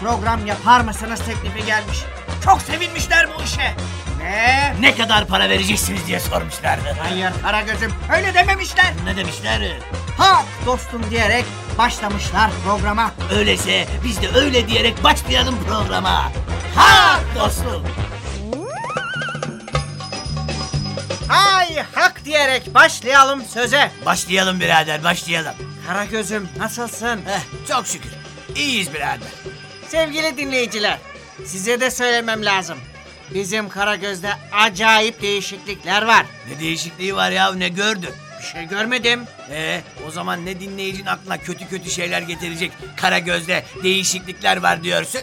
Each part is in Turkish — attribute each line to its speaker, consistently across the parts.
Speaker 1: program yapar mısınız teklifi gelmiş. Çok sevinmişler bu işe. Ve
Speaker 2: Ne kadar para vereceksiniz diye sormuşlardı.
Speaker 1: hayır Karagöz'üm öyle dememişler.
Speaker 2: Ne demişler?
Speaker 1: Ha dostum diyerek başlamışlar programa.
Speaker 2: Öyleyse biz de öyle diyerek başlayalım programa. Ha dostum.
Speaker 1: Hay hak diyerek başlayalım söze.
Speaker 2: Başlayalım birader başlayalım.
Speaker 1: Karagöz'üm nasılsın?
Speaker 2: Heh, çok şükür. İyiyiz birader.
Speaker 1: Sevgili dinleyiciler, size de söylemem lazım. Bizim Karagöz'de acayip değişiklikler var.
Speaker 2: Ne değişikliği var ya ne gördün?
Speaker 1: Bir şey görmedim.
Speaker 2: Ee, o zaman ne dinleyicinin aklına kötü kötü şeyler getirecek kara gözle değişiklikler var diyorsun?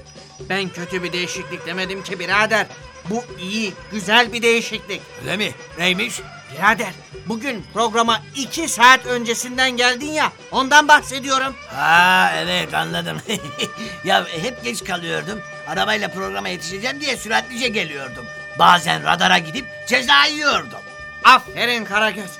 Speaker 1: Ben kötü bir değişiklik demedim ki birader. Bu iyi, güzel bir değişiklik.
Speaker 2: Öyle mi? Neymiş?
Speaker 1: Birader, bugün programa iki saat öncesinden geldin ya, ondan bahsediyorum.
Speaker 2: Ha evet anladım. ya hep geç kalıyordum. Arabayla programa yetişeceğim diye süratlice geliyordum. Bazen radara gidip ceza yiyordum.
Speaker 1: Aferin Karagöz.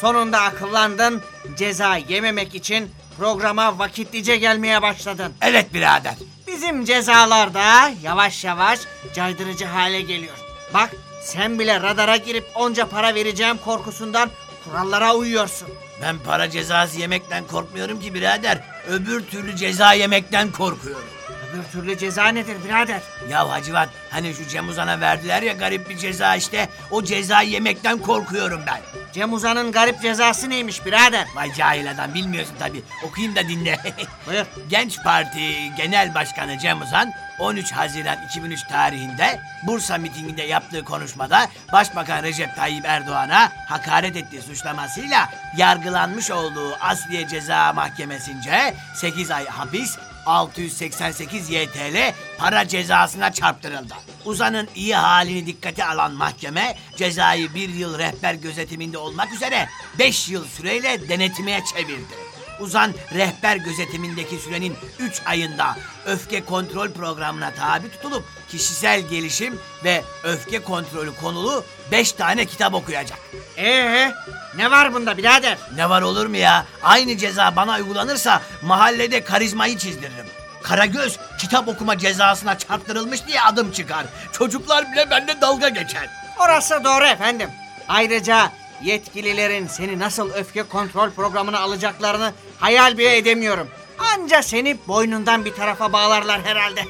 Speaker 1: Sonunda akıllandın, ceza yememek için programa vakitlice gelmeye başladın.
Speaker 2: Evet birader.
Speaker 1: Bizim cezalar da yavaş yavaş caydırıcı hale geliyor. Bak sen bile radara girip onca para vereceğim korkusundan kurallara uyuyorsun.
Speaker 2: Ben para cezası yemekten korkmuyorum ki birader. Öbür türlü ceza yemekten korkuyorum.
Speaker 1: Öbür türlü ceza nedir birader?
Speaker 2: Ya Hacivat hani şu Cem Uzan'a verdiler ya garip bir ceza işte. O cezayı yemekten korkuyorum ben.
Speaker 1: Cem Uzan'ın garip cezası neymiş birader?
Speaker 2: Vay cahil adam bilmiyorsun tabii. Okuyayım da dinle.
Speaker 1: Buyur.
Speaker 2: Genç Parti Genel Başkanı Cem Uzan 13 Haziran 2003 tarihinde Bursa mitinginde yaptığı konuşmada Başbakan Recep Tayyip Erdoğan'a hakaret ettiği suçlamasıyla yargılanmış olduğu Asliye Ceza Mahkemesi'nce 8 ay hapis 688 YTL para cezasına çarptırıldı. Uzan'ın iyi halini dikkate alan mahkeme cezayı bir yıl rehber gözetiminde olmak üzere 5 yıl süreyle denetimeye çevirdi. Uzan rehber gözetimindeki sürenin 3 ayında öfke kontrol programına tabi tutulup kişisel gelişim ve öfke kontrolü konulu 5 tane kitap okuyacak.
Speaker 1: Ee, ne var bunda birader?
Speaker 2: Ne var olur mu ya? Aynı ceza bana uygulanırsa mahallede karizmayı çizdiririm. Karagöz kitap okuma cezasına çarptırılmış diye adım çıkar. Çocuklar bile benimle dalga geçer.
Speaker 1: Orası doğru efendim. Ayrıca yetkililerin seni nasıl öfke kontrol programına alacaklarını hayal bile edemiyorum. Anca seni boynundan bir tarafa bağlarlar herhalde.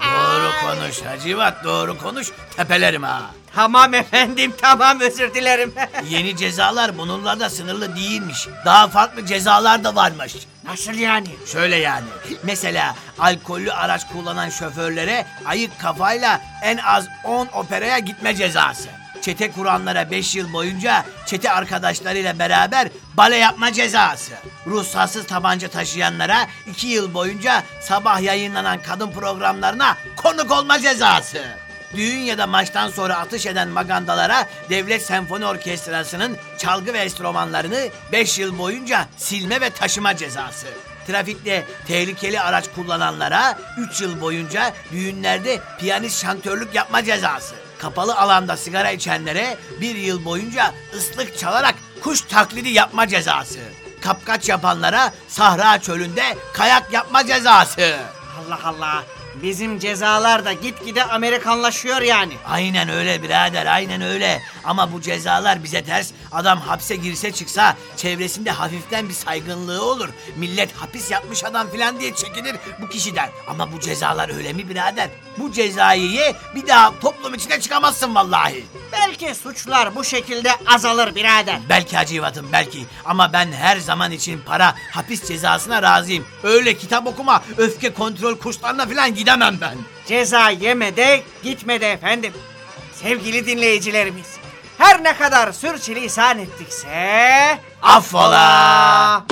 Speaker 2: Doğru konuş Hacivat doğru konuş tepelerim ha.
Speaker 1: Tamam efendim tamam özür dilerim.
Speaker 2: Yeni cezalar bununla da sınırlı değilmiş. Daha farklı cezalar da varmış.
Speaker 1: Nasıl yani?
Speaker 2: Şöyle yani. Mesela alkollü araç kullanan şoförlere ayık kafayla en az 10 operaya gitme cezası. Çete kuranlara 5 yıl boyunca çete arkadaşlarıyla beraber bale yapma cezası. Ruhsatsız tabanca taşıyanlara 2 yıl boyunca sabah yayınlanan kadın programlarına konuk olma cezası. Düğün ya da maçtan sonra atış eden magandalara Devlet Senfoni Orkestrası'nın çalgı ve enstrümanlarını 5 yıl boyunca silme ve taşıma cezası. Trafikte tehlikeli araç kullananlara 3 yıl boyunca düğünlerde piyanist şantörlük yapma cezası. Kapalı alanda sigara içenlere bir yıl boyunca ıslık çalarak kuş taklidi yapma cezası. Kapkaç yapanlara Sahra çölünde kayak yapma cezası.
Speaker 1: Allah Allah. Bizim cezalar da gitgide Amerikanlaşıyor yani.
Speaker 2: Aynen öyle birader aynen öyle. Ama bu cezalar bize ters. Adam hapse girse çıksa çevresinde hafiften bir saygınlığı olur. Millet hapis yapmış adam filan diye çekinir bu kişiden. Ama bu cezalar öyle mi birader? Bu cezayı ye bir daha toplum içine çıkamazsın vallahi.
Speaker 1: Belki suçlar bu şekilde azalır birader.
Speaker 2: Belki Hacivat'ım belki ama ben her zaman için para hapis cezasına razıyım. Öyle kitap okuma öfke kontrol kurslarına falan gidemem ben.
Speaker 1: Ceza yemede gitmede efendim. Sevgili dinleyicilerimiz. Her ne kadar sürçülisan ettikse...
Speaker 2: Affola!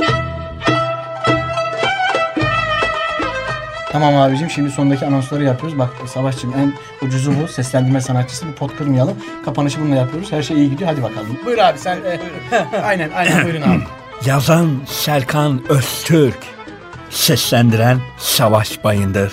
Speaker 3: Tamam abicim şimdi sondaki anonsları yapıyoruz. Bak Savaşçım en ucuzu bu. Seslendirme sanatçısı. Bir pot kırmayalım. Kapanışı bununla yapıyoruz. Her şey iyi gidiyor. Hadi bakalım. Buyur abi sen. e, aynen aynen buyurun abi.
Speaker 4: Yazan Serkan Öztürk. Seslendiren Savaş Bayındır.